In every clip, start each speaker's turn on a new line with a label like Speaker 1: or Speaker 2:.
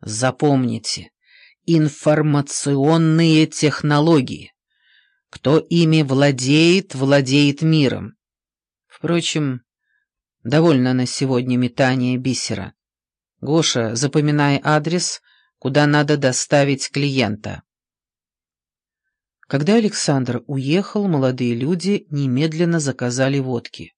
Speaker 1: Запомните, информационные технологии. Кто ими владеет, владеет миром. Впрочем, довольно на сегодня метания бисера. Гоша, запоминай адрес, куда надо доставить клиента. Когда Александр уехал, молодые люди немедленно заказали водки.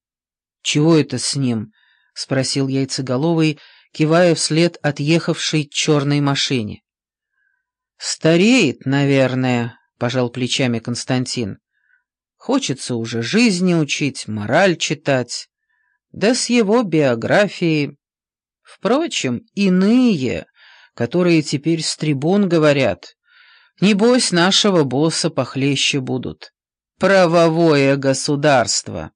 Speaker 1: «Чего это с ним?» — спросил яйцеголовый, кивая вслед отъехавшей черной машине. «Стареет, наверное», — пожал плечами Константин. «Хочется уже жизни учить, мораль читать. Да с его биографией. Впрочем, иные, которые теперь с трибун говорят, небось нашего босса похлеще будут. Правовое государство».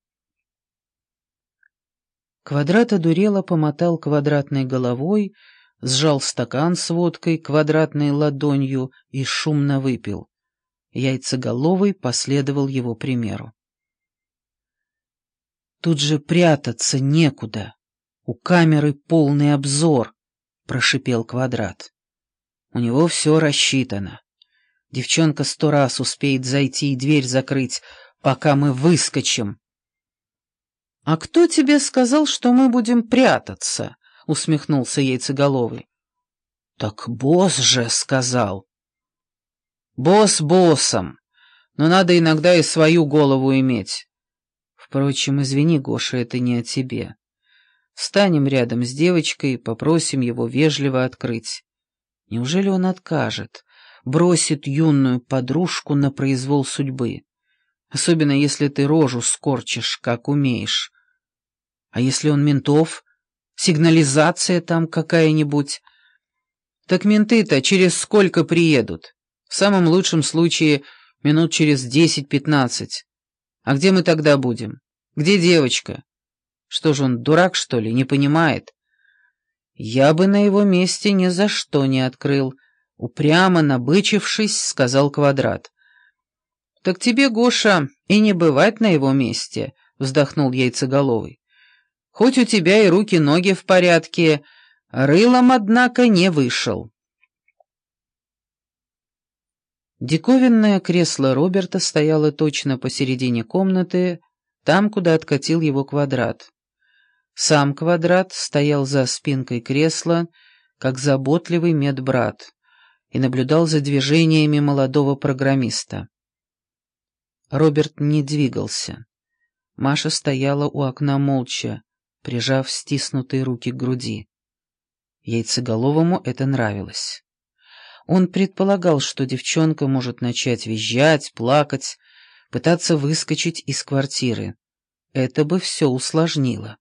Speaker 1: Квадрат одурело помотал квадратной головой, сжал стакан с водкой квадратной ладонью и шумно выпил. Яйцеголовый последовал его примеру. «Тут же прятаться некуда. У камеры полный обзор», — прошипел Квадрат. «У него все рассчитано. Девчонка сто раз успеет зайти и дверь закрыть, пока мы выскочим». «А кто тебе сказал, что мы будем прятаться?» — усмехнулся яйцеголовый. «Так босс же сказал». «Босс боссом, но надо иногда и свою голову иметь. Впрочем, извини, Гоша, это не о тебе. Встанем рядом с девочкой, попросим его вежливо открыть. Неужели он откажет, бросит юную подружку на произвол судьбы? Особенно если ты рожу скорчишь, как умеешь». А если он ментов? Сигнализация там какая-нибудь? Так менты-то через сколько приедут? В самом лучшем случае минут через десять-пятнадцать. А где мы тогда будем? Где девочка? Что же он, дурак, что ли, не понимает? Я бы на его месте ни за что не открыл. Упрямо набычившись, сказал Квадрат. «Так тебе, Гоша, и не бывать на его месте», — вздохнул яйцеголовый. Хоть у тебя и руки-ноги в порядке, рылом, однако, не вышел. Диковинное кресло Роберта стояло точно посередине комнаты, там, куда откатил его квадрат. Сам квадрат стоял за спинкой кресла, как заботливый медбрат, и наблюдал за движениями молодого программиста. Роберт не двигался. Маша стояла у окна молча, прижав стиснутые руки к груди. Яйцеголовому это нравилось. Он предполагал, что девчонка может начать визжать, плакать, пытаться выскочить из квартиры. Это бы все усложнило.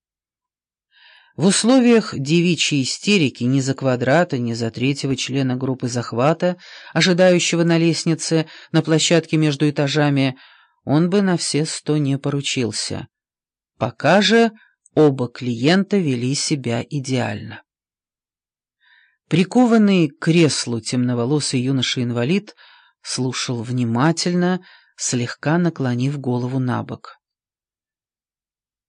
Speaker 1: В условиях девичьей истерики ни за квадрата, ни за третьего члена группы захвата, ожидающего на лестнице, на площадке между этажами, он бы на все сто не поручился. Пока же Оба клиента вели себя идеально. Прикованный к креслу темноволосый юноша-инвалид слушал внимательно, слегка наклонив голову на бок.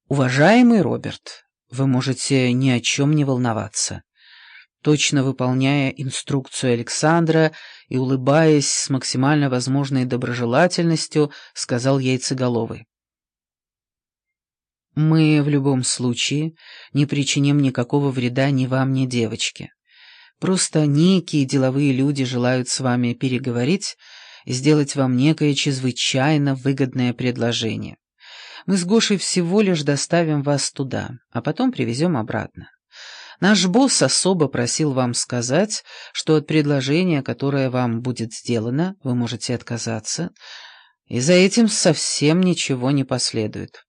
Speaker 1: «Уважаемый Роберт, вы можете ни о чем не волноваться». Точно выполняя инструкцию Александра и улыбаясь с максимально возможной доброжелательностью, сказал Яйцеголовый. Мы в любом случае не причиним никакого вреда ни вам, ни девочке. Просто некие деловые люди желают с вами переговорить и сделать вам некое чрезвычайно выгодное предложение. Мы с Гошей всего лишь доставим вас туда, а потом привезем обратно. Наш босс особо просил вам сказать, что от предложения, которое вам будет сделано, вы можете отказаться, и за этим совсем ничего не последует.